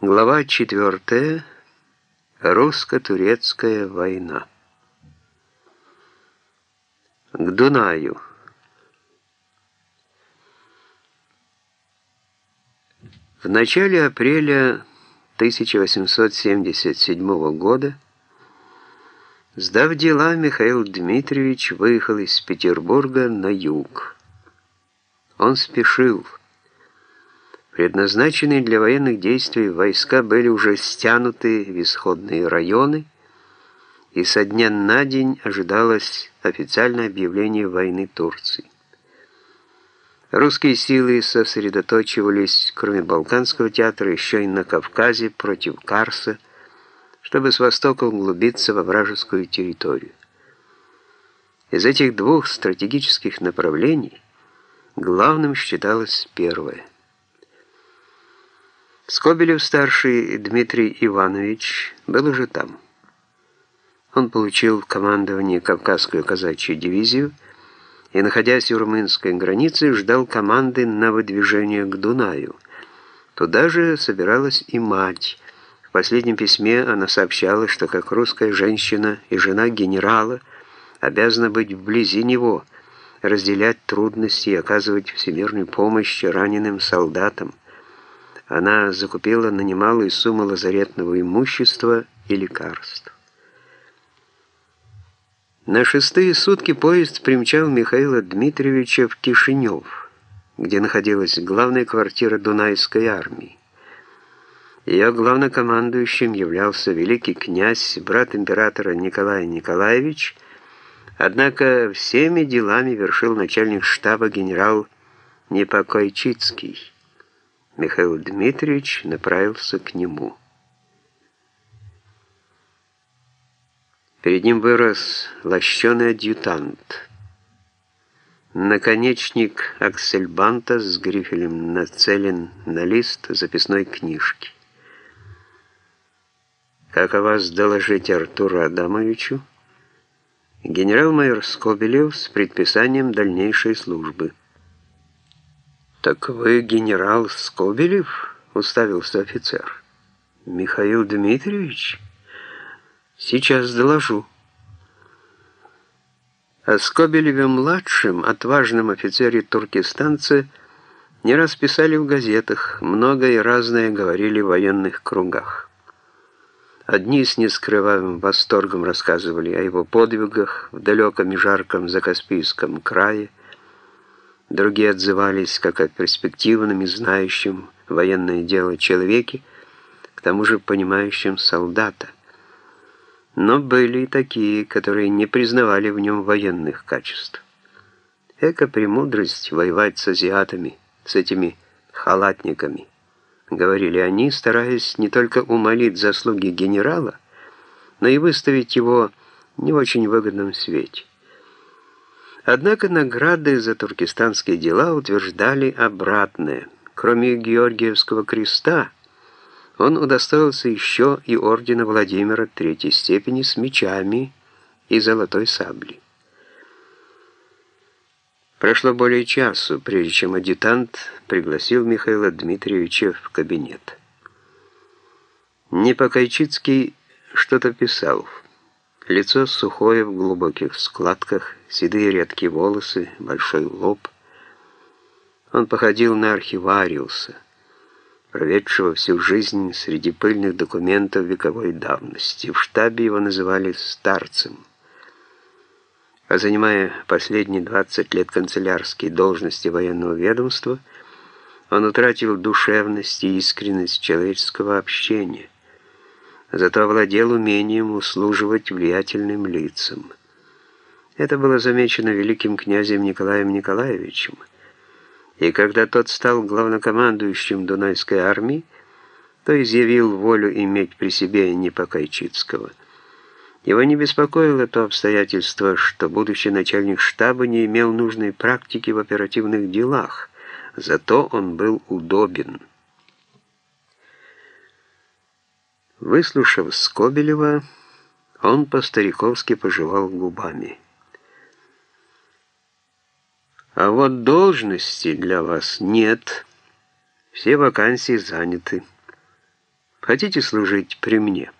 Глава 4. Русско-турецкая война. К Дунаю. В начале апреля 1877 года, сдав дела, Михаил Дмитриевич выехал из Петербурга на юг. Он спешил. Предназначенные для военных действий войска были уже стянуты в исходные районы, и со дня на день ожидалось официальное объявление войны Турции. Русские силы сосредоточивались, кроме Балканского театра, еще и на Кавказе против Карса, чтобы с востока углубиться во вражескую территорию. Из этих двух стратегических направлений главным считалось первое – Скобелев-старший Дмитрий Иванович был уже там. Он получил в командовании Кавказскую казачью дивизию и, находясь у румынской границы, ждал команды на выдвижение к Дунаю. Туда же собиралась и мать. В последнем письме она сообщала, что как русская женщина и жена генерала обязана быть вблизи него, разделять трудности и оказывать всемирную помощь раненым солдатам. Она закупила на немалую сумму лазаретного имущества и лекарств. На шестые сутки поезд примчал Михаила Дмитриевича в Кишинев, где находилась главная квартира Дунайской армии. Ее главнокомандующим являлся великий князь, брат императора Николай Николаевич, однако всеми делами вершил начальник штаба генерал Непокойчицкий. Михаил Дмитриевич направился к нему. Перед ним вырос лощеный адъютант. Наконечник аксельбанта с грифелем нацелен на лист записной книжки. «Как о вас доложить Артуру Адамовичу?» Генерал-майор Скобелев с предписанием дальнейшей службы. «Так вы генерал Скобелев?» — уставился офицер. «Михаил Дмитриевич? Сейчас доложу». О Скобелеве-младшем, отважном офицере-туркестанце, не раз писали в газетах, многое разное говорили в военных кругах. Одни с нескрываемым восторгом рассказывали о его подвигах в далеком и жарком Закаспийском крае, Другие отзывались как о перспективном и знающем военное дело человеке, к тому же понимающем солдата. Но были и такие, которые не признавали в нем военных качеств. Эка премудрость воевать с азиатами, с этими халатниками, говорили они, стараясь не только умолить заслуги генерала, но и выставить его в не очень выгодном свете. Однако награды за туркестанские дела утверждали обратное. Кроме Георгиевского креста, он удостоился еще и ордена Владимира третьей степени с мечами и золотой саблей. Прошло более часу, прежде чем адъютант пригласил Михаила Дмитриевича в кабинет. Непокайчицкий что-то писал. Лицо сухое в глубоких складках, седые редкие волосы, большой лоб. Он походил на архивариуса, проведшего всю жизнь среди пыльных документов вековой давности. В штабе его называли «старцем». А занимая последние 20 лет канцелярские должности военного ведомства, он утратил душевность и искренность человеческого общения – зато овладел умением услуживать влиятельным лицам. Это было замечено великим князем Николаем Николаевичем. И когда тот стал главнокомандующим Дунайской армии, то изъявил волю иметь при себе Непокайчицкого. Его не беспокоило то обстоятельство, что будущий начальник штаба не имел нужной практики в оперативных делах, зато он был удобен. Выслушав Скобелева, он по-стариковски пожевал губами. «А вот должности для вас нет. Все вакансии заняты. Хотите служить при мне?»